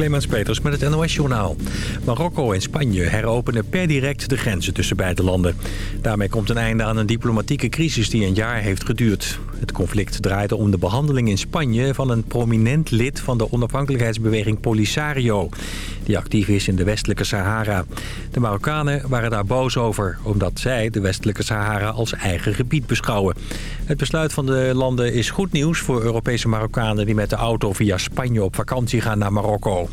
Clemens Peters met het NOS-journaal. Marokko en Spanje heropenen per direct de grenzen tussen beide landen. Daarmee komt een einde aan een diplomatieke crisis die een jaar heeft geduurd. Het conflict draaide om de behandeling in Spanje van een prominent lid van de onafhankelijkheidsbeweging Polisario. Die actief is in de westelijke Sahara. De Marokkanen waren daar boos over, omdat zij de westelijke Sahara als eigen gebied beschouwen. Het besluit van de landen is goed nieuws voor Europese Marokkanen die met de auto via Spanje op vakantie gaan naar Marokko.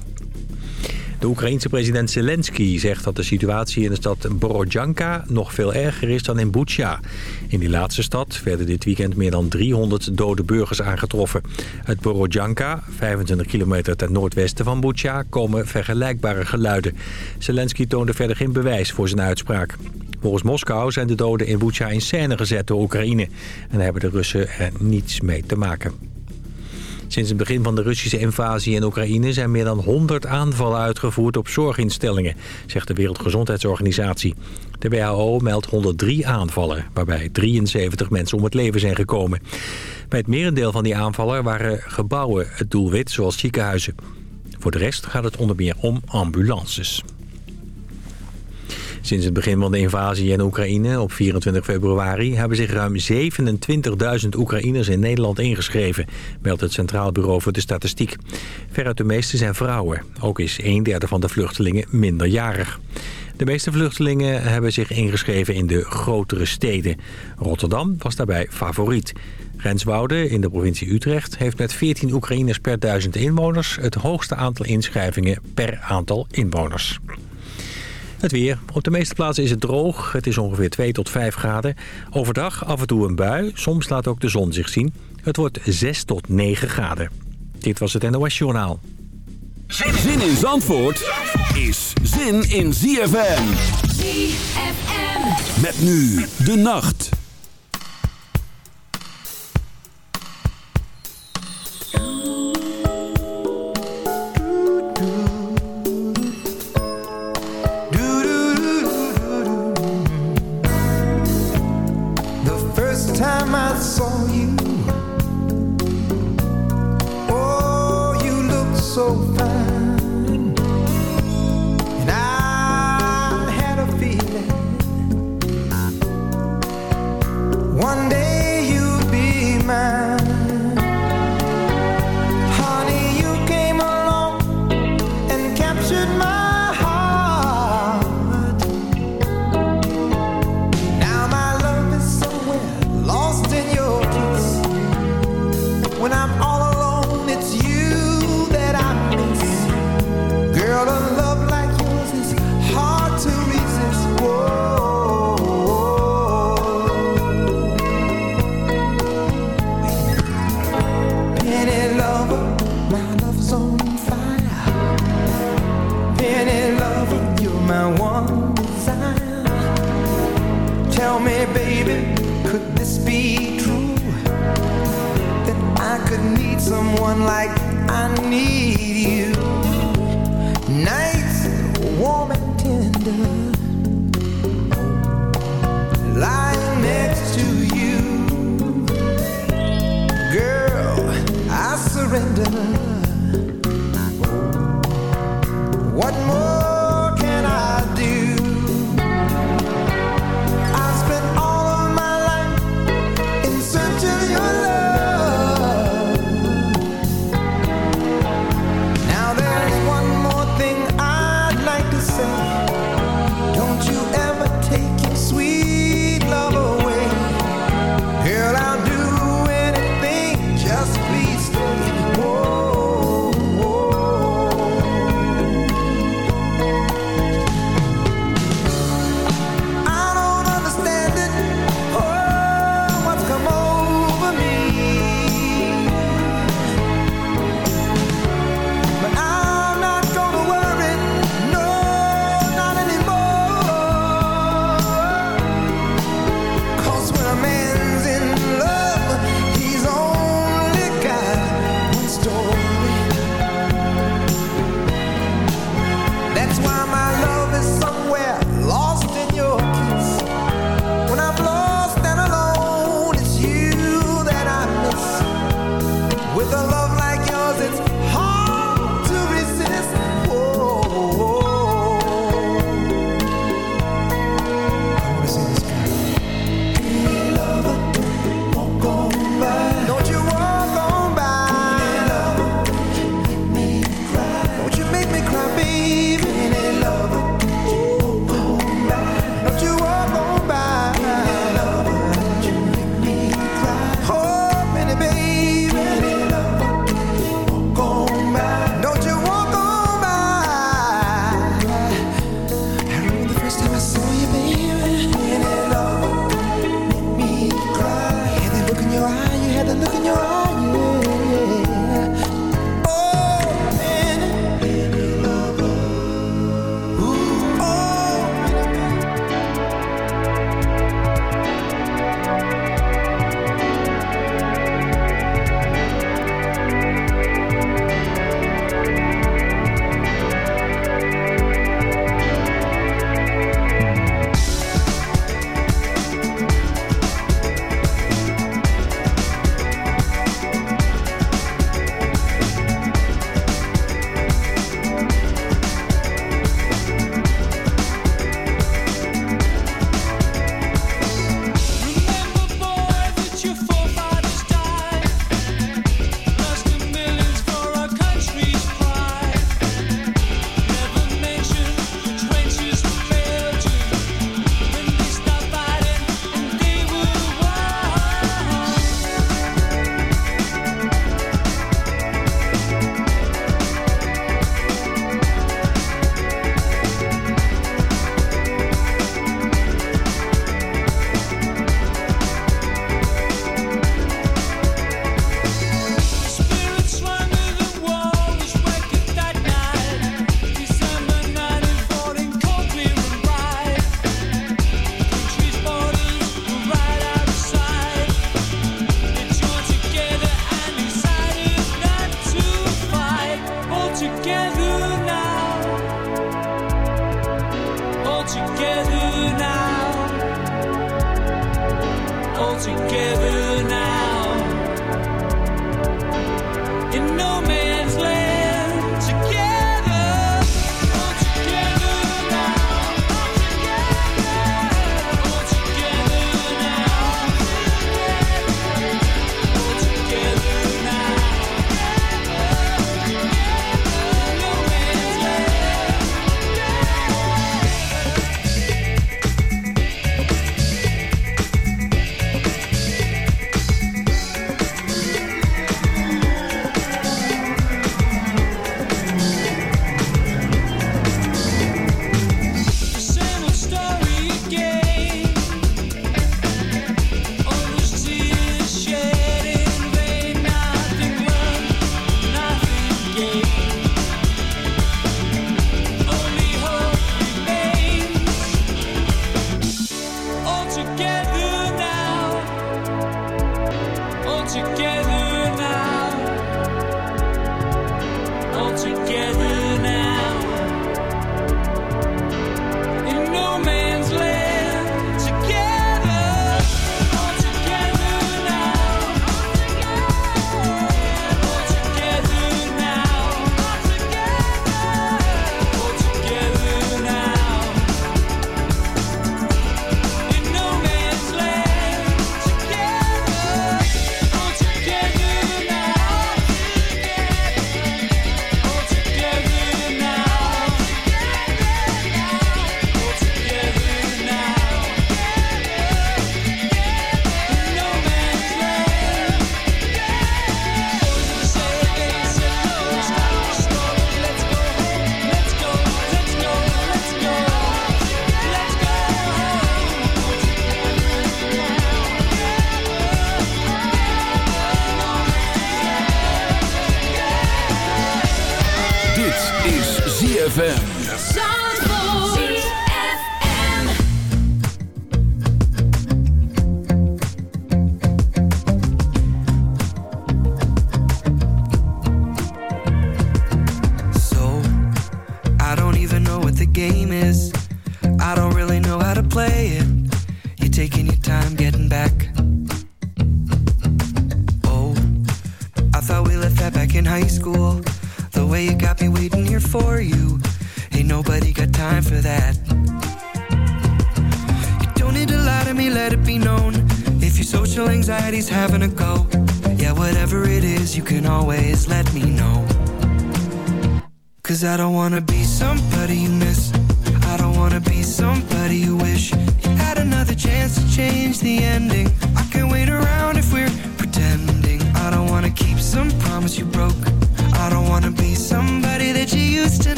De Oekraïense president Zelensky zegt dat de situatie in de stad Borodjanka nog veel erger is dan in Bucha. In die laatste stad werden dit weekend meer dan 300 dode burgers aangetroffen. Uit Borodjanka, 25 kilometer ten noordwesten van Bucha, komen vergelijkbare geluiden. Zelensky toonde verder geen bewijs voor zijn uitspraak. Volgens Moskou zijn de doden in Bucha in scène gezet door Oekraïne. En hebben de Russen er niets mee te maken. Sinds het begin van de Russische invasie in Oekraïne... zijn meer dan 100 aanvallen uitgevoerd op zorginstellingen... zegt de Wereldgezondheidsorganisatie. De WHO meldt 103 aanvallen... waarbij 73 mensen om het leven zijn gekomen. Bij het merendeel van die aanvallen waren gebouwen het doelwit... zoals ziekenhuizen. Voor de rest gaat het onder meer om ambulances. Sinds het begin van de invasie in Oekraïne op 24 februari... hebben zich ruim 27.000 Oekraïners in Nederland ingeschreven... meldt het Centraal Bureau voor de Statistiek. Veruit de meeste zijn vrouwen. Ook is een derde van de vluchtelingen minderjarig. De meeste vluchtelingen hebben zich ingeschreven in de grotere steden. Rotterdam was daarbij favoriet. Renswoude in de provincie Utrecht heeft met 14 Oekraïners per duizend inwoners... het hoogste aantal inschrijvingen per aantal inwoners. Het weer. Op de meeste plaatsen is het droog. Het is ongeveer 2 tot 5 graden. Overdag af en toe een bui. Soms laat ook de zon zich zien. Het wordt 6 tot 9 graden. Dit was het NOS Journaal. Zin in Zandvoort is zin in ZFM. ZFM. Met nu de nacht.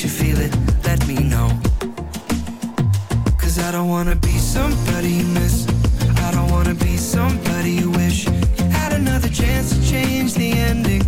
Once you feel it, let me know. Cause I don't wanna be somebody you miss. I don't wanna be somebody you wish. Had another chance to change the ending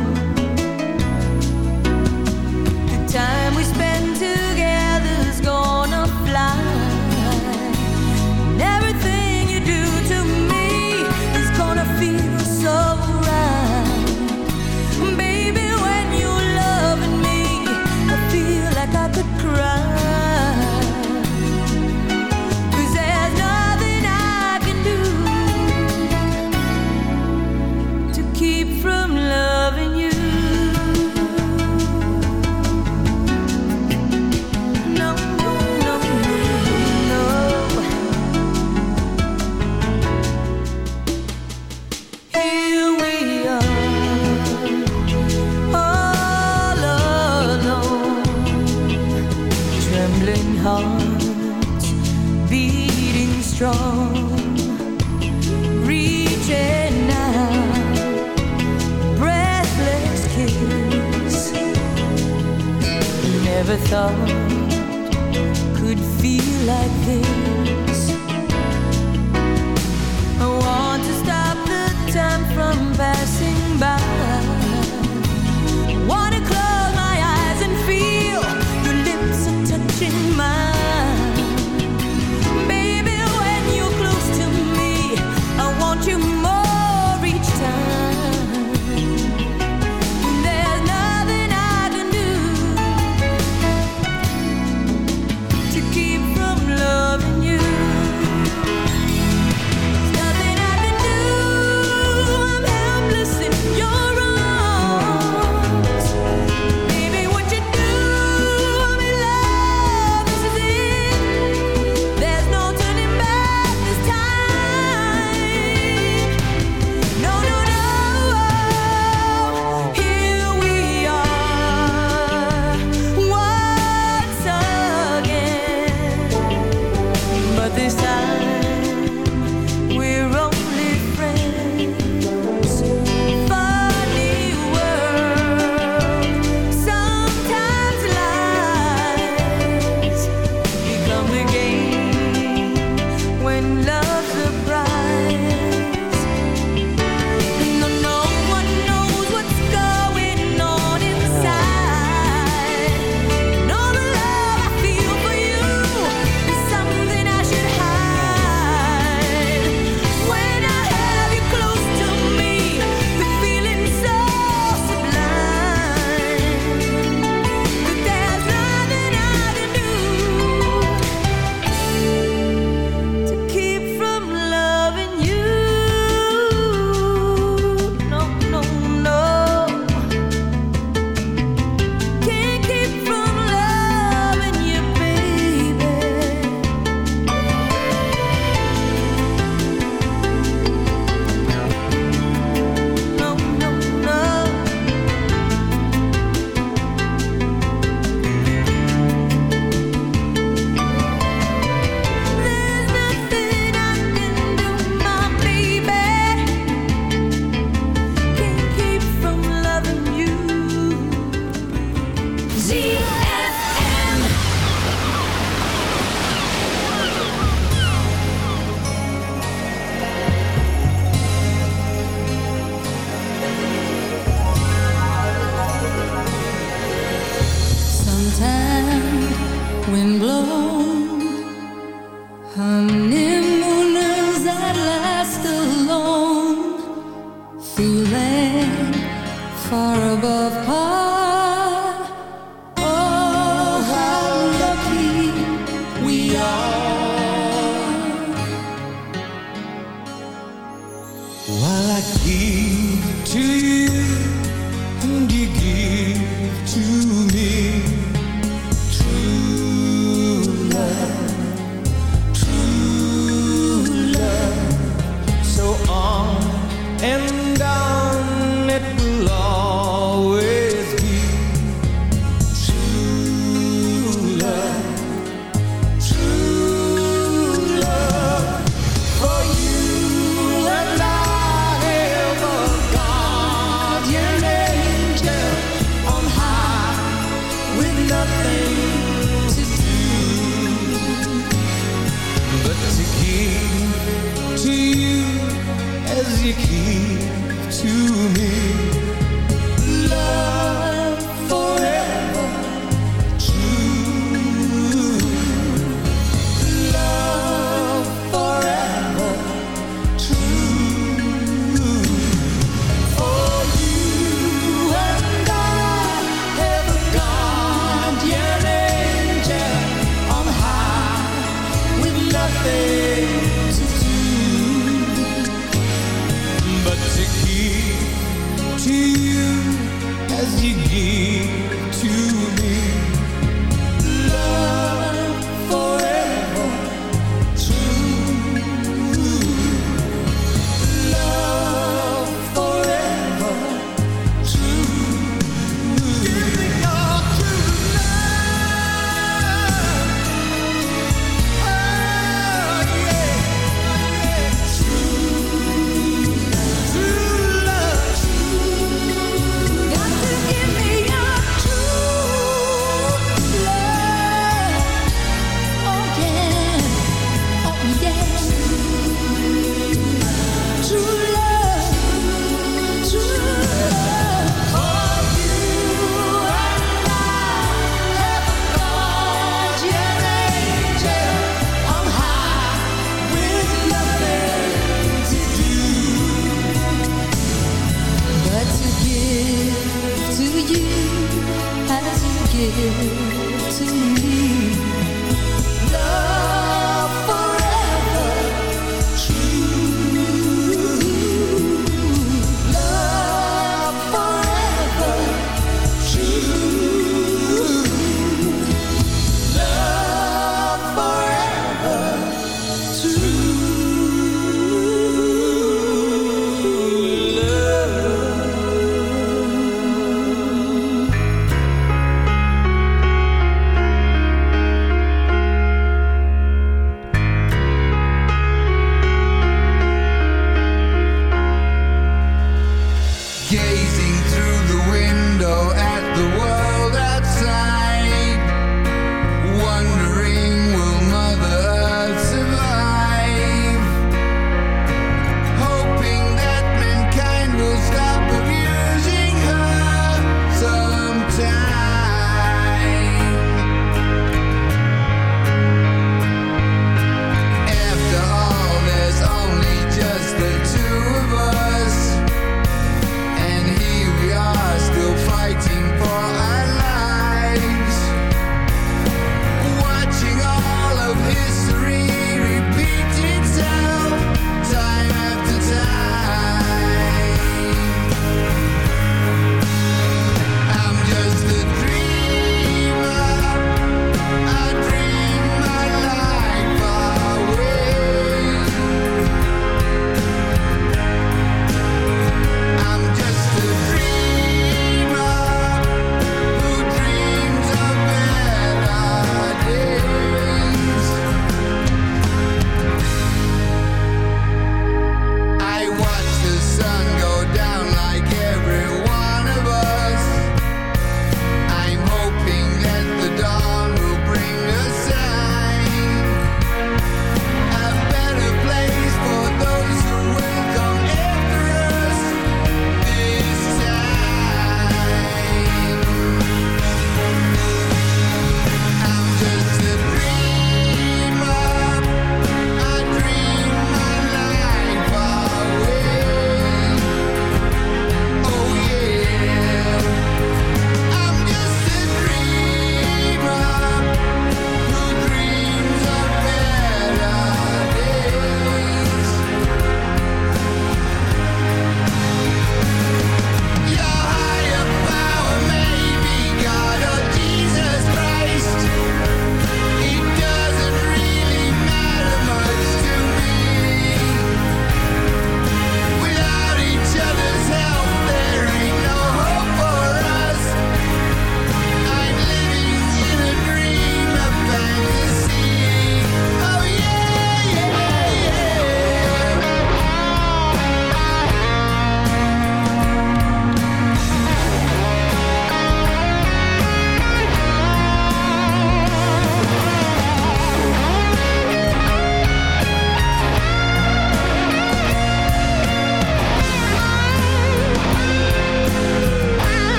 To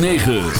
9.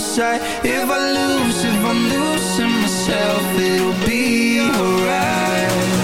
If I lose, if I'm losing myself It'll be alright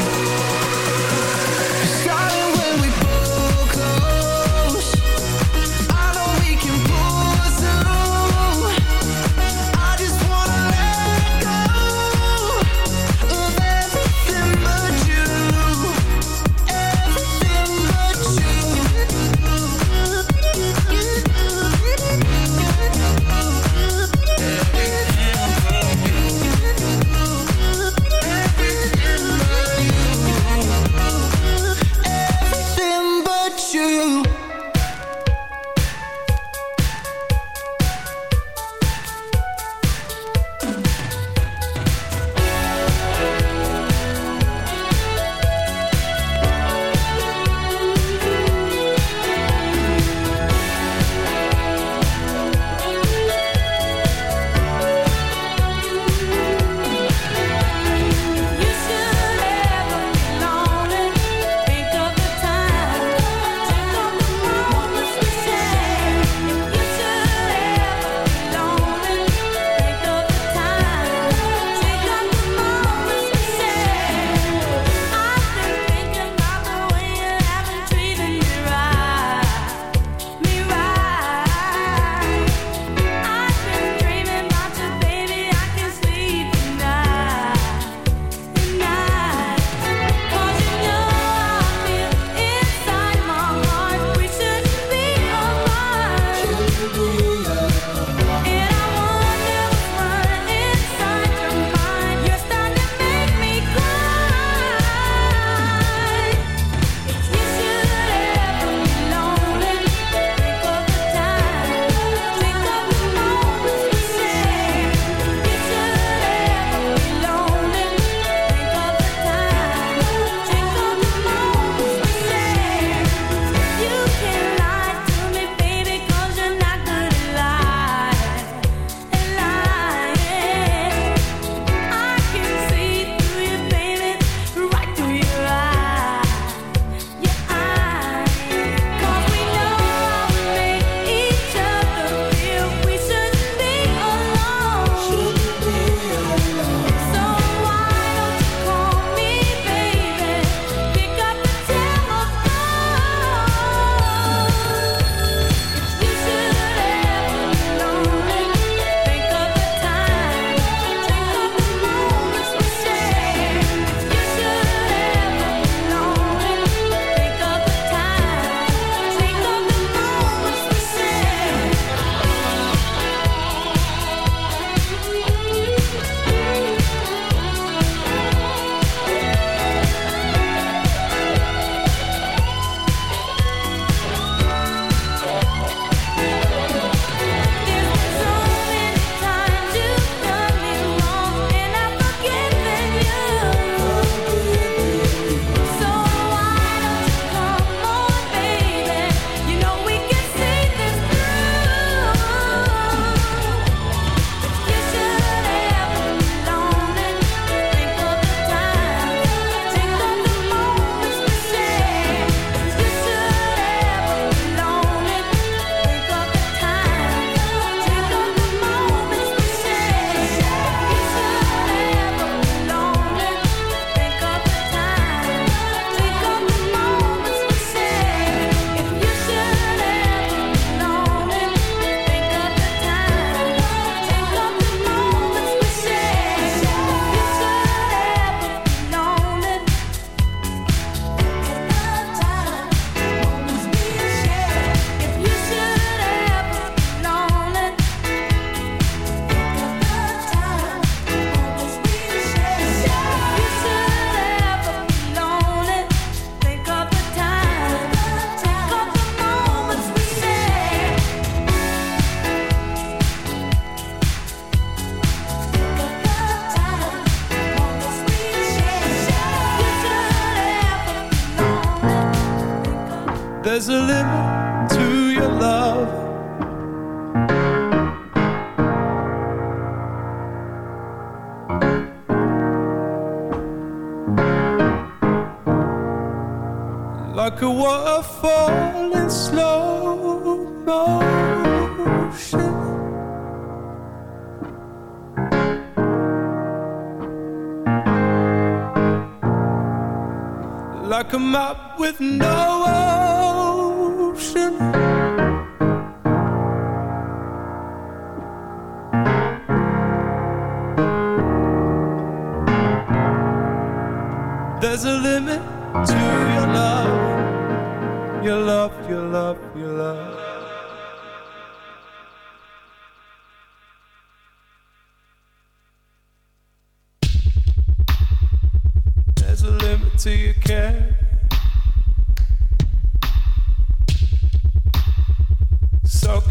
Like a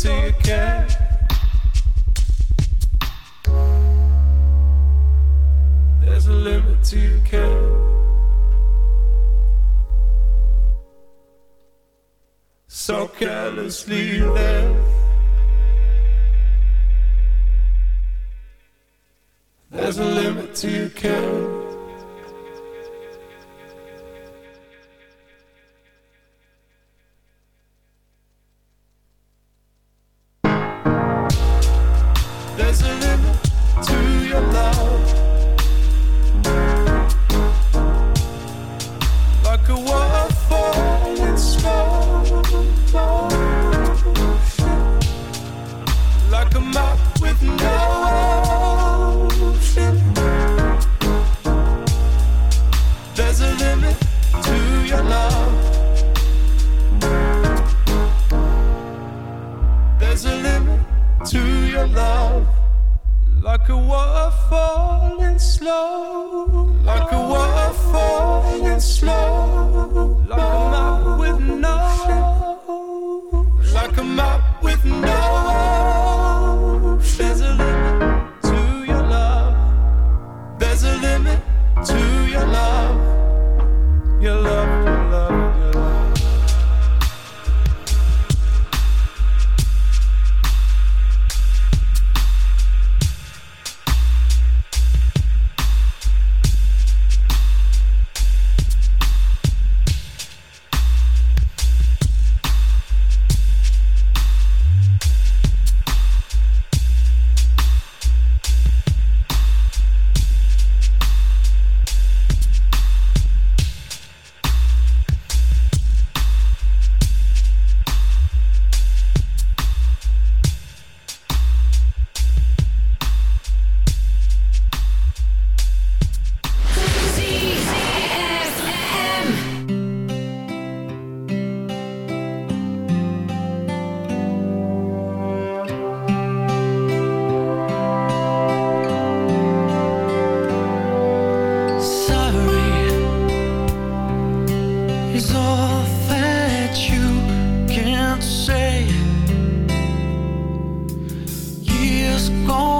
To your care. There's a limit to your care. So carelessly there. There's a limit to your care. Years gone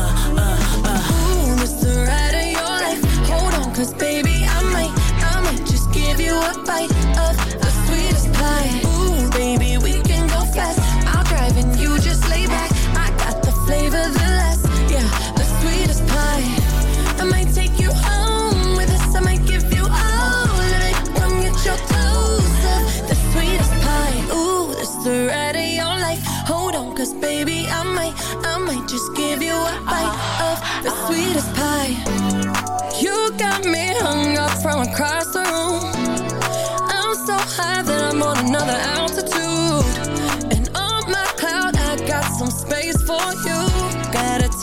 cause baby, I might, I might just give you a bite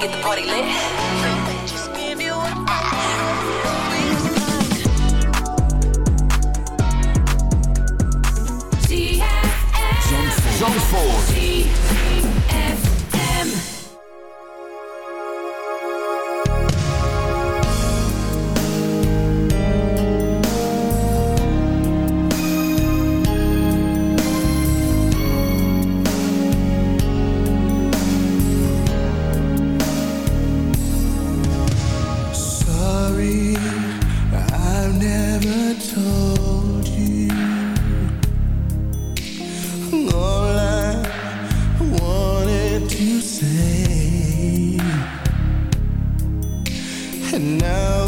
Get the party lit. And now